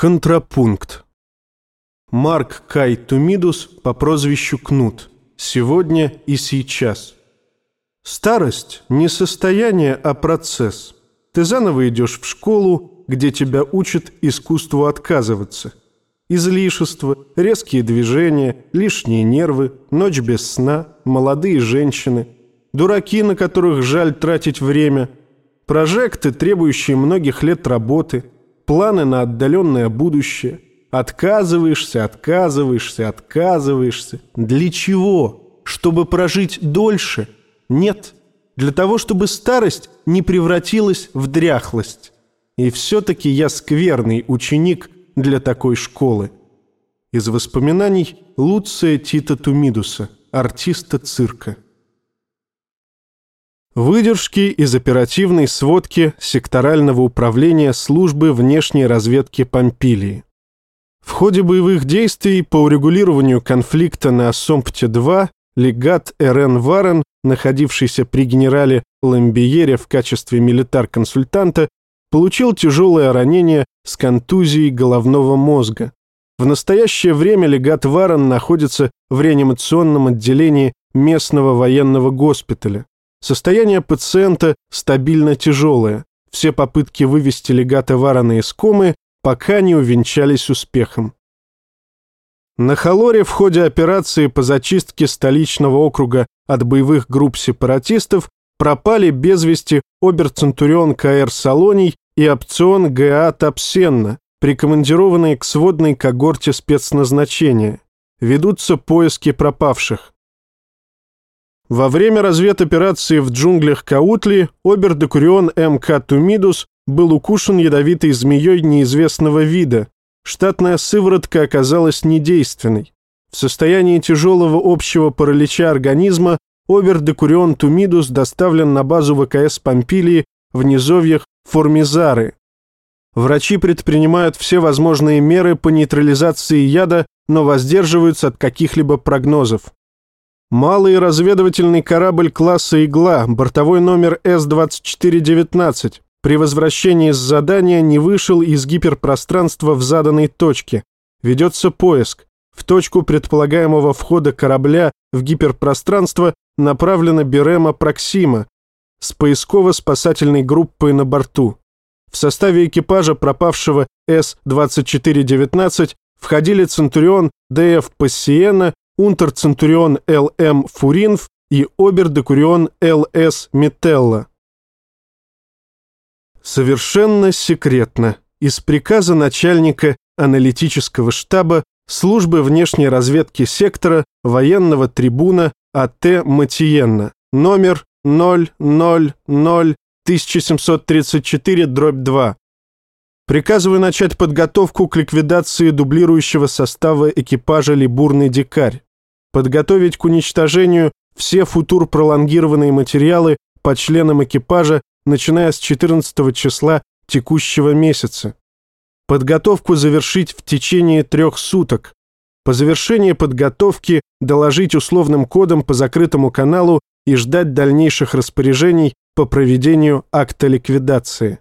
Контрапункт. Марк Кай Тумидус по прозвищу Кнут. Сегодня и сейчас. Старость – не состояние, а процесс. Ты заново идешь в школу, где тебя учат искусству отказываться. Излишество, резкие движения, лишние нервы, ночь без сна, молодые женщины, дураки, на которых жаль тратить время, прожекты, требующие многих лет работы, планы на отдаленное будущее. Отказываешься, отказываешься, отказываешься. Для чего? Чтобы прожить дольше? Нет. Для того, чтобы старость не превратилась в дряхлость. И все-таки я скверный ученик для такой школы. Из воспоминаний Луция Тита Тумидуса, артиста цирка. Выдержки из оперативной сводки секторального управления службы внешней разведки Помпилии. В ходе боевых действий по урегулированию конфликта на Сомпте-2 легат Эрен Варен, находившийся при генерале Ламбиере в качестве милитар-консультанта, получил тяжелое ранение с контузией головного мозга. В настоящее время легат Варен находится в реанимационном отделении местного военного госпиталя. Состояние пациента стабильно тяжелое. Все попытки вывести легата Варана из комы пока не увенчались успехом. На Халоре в ходе операции по зачистке столичного округа от боевых групп сепаратистов пропали без вести оберцентурион К.Р. Салоний и опцион Г.А. Тапсенна, прикомандированные к сводной когорте спецназначения. Ведутся поиски пропавших. Во время разведоперации в джунглях Каутли обер-декурион М.К. Тумидус был укушен ядовитой змеей неизвестного вида. Штатная сыворотка оказалась недейственной. В состоянии тяжелого общего паралича организма обер-декурион Тумидус доставлен на базу ВКС Помпилии в низовьях Формизары. Врачи предпринимают все возможные меры по нейтрализации яда, но воздерживаются от каких-либо прогнозов. Малый разведывательный корабль класса «Игла», бортовой номер С-2419, при возвращении с задания не вышел из гиперпространства в заданной точке. Ведется поиск. В точку предполагаемого входа корабля в гиперпространство направлена Берема Проксима с поисково-спасательной группой на борту. В составе экипажа пропавшего С-2419 входили Центурион Д.Ф. Пассиена унтер-центурион Л.М. Фуринф и обер-декурион Л.С. Метелла. Совершенно секретно из приказа начальника аналитического штаба службы внешней разведки сектора военного трибуна А.Т. Матиенна, номер 000-1734-2. Приказываю начать подготовку к ликвидации дублирующего состава экипажа «Либурный дикарь» подготовить к уничтожению все футур-пролонгированные материалы по членам экипажа, начиная с 14 числа текущего месяца. Подготовку завершить в течение трех суток. По завершении подготовки доложить условным кодом по закрытому каналу и ждать дальнейших распоряжений по проведению акта ликвидации.